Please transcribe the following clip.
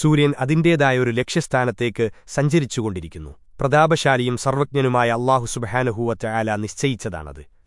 സൂര്യൻ അതിന്റേതായൊരു ലക്ഷ്യസ്ഥാനത്തേക്ക് സഞ്ചരിച്ചുകൊണ്ടിരിക്കുന്നു. പ്രതാപശാലിയും സർവജ്ഞനുമായ അള്ളാഹു സുബഹാനുഹൂവറ്റ ആല നിശ്ചയിച്ചതാണത്.